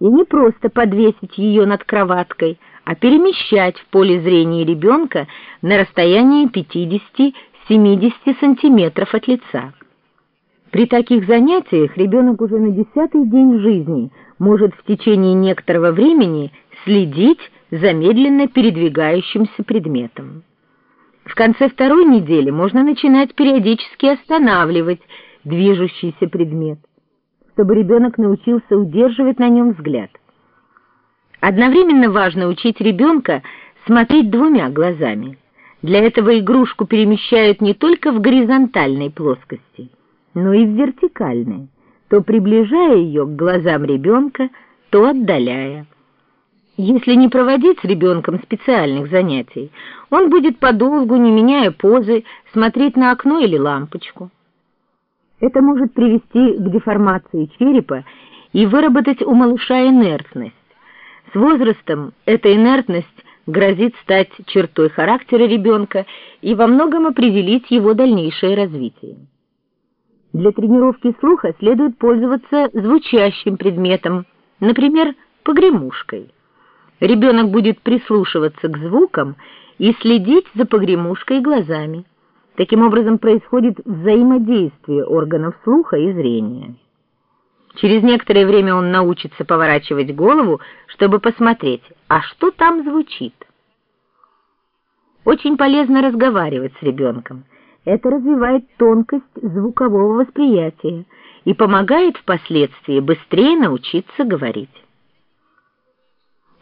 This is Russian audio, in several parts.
и не просто подвесить ее над кроваткой, а перемещать в поле зрения ребенка на расстоянии 50-70 сантиметров от лица. При таких занятиях ребенок уже на десятый день жизни может в течение некоторого времени следить за медленно передвигающимся предметом. В конце второй недели можно начинать периодически останавливать движущийся предмет, чтобы ребенок научился удерживать на нем взгляд. Одновременно важно учить ребенка смотреть двумя глазами. Для этого игрушку перемещают не только в горизонтальной плоскости, но и в вертикальной, то приближая ее к глазам ребенка, то отдаляя. Если не проводить с ребенком специальных занятий, он будет подолгу, не меняя позы, смотреть на окно или лампочку. Это может привести к деформации черепа и выработать у малыша инертность. С возрастом эта инертность грозит стать чертой характера ребенка и во многом определить его дальнейшее развитие. Для тренировки слуха следует пользоваться звучащим предметом, например, погремушкой. Ребенок будет прислушиваться к звукам и следить за погремушкой глазами. Таким образом происходит взаимодействие органов слуха и зрения. Через некоторое время он научится поворачивать голову, чтобы посмотреть, а что там звучит. Очень полезно разговаривать с ребенком. Это развивает тонкость звукового восприятия и помогает впоследствии быстрее научиться говорить.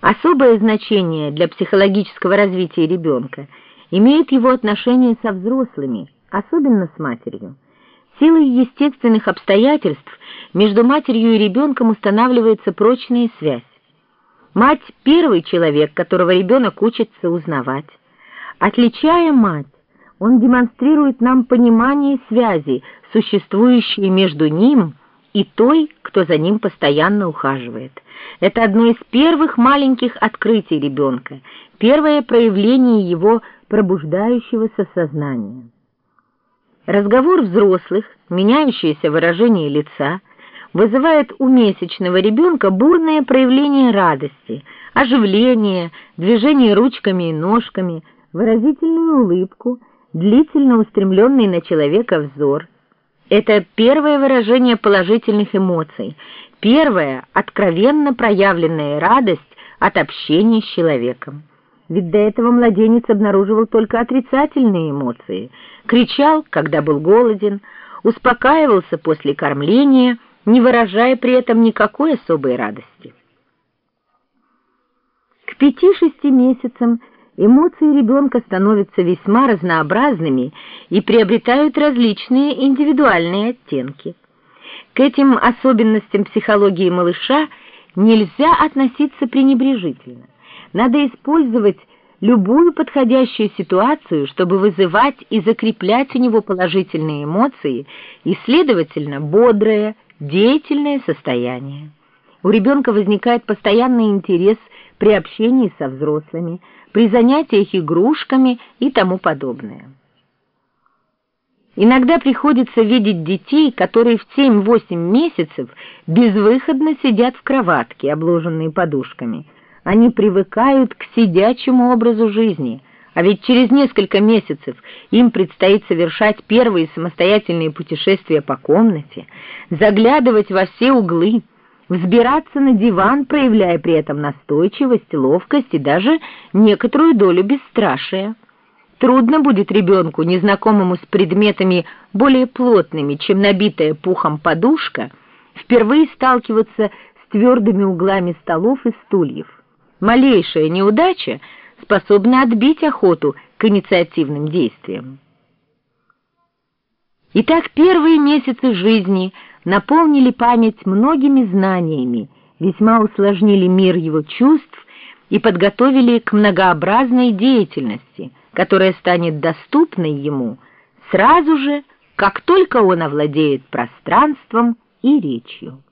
Особое значение для психологического развития ребенка имеет его отношение со взрослыми, особенно с матерью. Силой естественных обстоятельств между матерью и ребенком устанавливается прочная связь. Мать – первый человек, которого ребенок учится узнавать. Отличая мать, он демонстрирует нам понимание связи, существующей между ним и той, кто за ним постоянно ухаживает. Это одно из первых маленьких открытий ребенка, первое проявление его пробуждающегося сознания. Разговор взрослых, меняющееся выражение лица, вызывает у месячного ребенка бурное проявление радости, оживление, движение ручками и ножками, выразительную улыбку, длительно устремленный на человека взор. Это первое выражение положительных эмоций, первая откровенно проявленная радость от общения с человеком. Ведь до этого младенец обнаруживал только отрицательные эмоции, кричал, когда был голоден, успокаивался после кормления, не выражая при этом никакой особой радости. К пяти-шести месяцам эмоции ребенка становятся весьма разнообразными и приобретают различные индивидуальные оттенки. К этим особенностям психологии малыша нельзя относиться пренебрежительно. Надо использовать любую подходящую ситуацию, чтобы вызывать и закреплять у него положительные эмоции и, следовательно, бодрое, деятельное состояние. У ребенка возникает постоянный интерес при общении со взрослыми, при занятиях игрушками и тому подобное. Иногда приходится видеть детей, которые в 7-8 месяцев безвыходно сидят в кроватке, обложенные подушками. Они привыкают к сидячему образу жизни, а ведь через несколько месяцев им предстоит совершать первые самостоятельные путешествия по комнате, заглядывать во все углы, взбираться на диван, проявляя при этом настойчивость, ловкость и даже некоторую долю бесстрашия. Трудно будет ребенку, незнакомому с предметами более плотными, чем набитая пухом подушка, впервые сталкиваться с твердыми углами столов и стульев. Малейшая неудача способна отбить охоту к инициативным действиям. Итак, первые месяцы жизни наполнили память многими знаниями, весьма усложнили мир его чувств и подготовили к многообразной деятельности – которая станет доступной ему сразу же, как только он овладеет пространством и речью.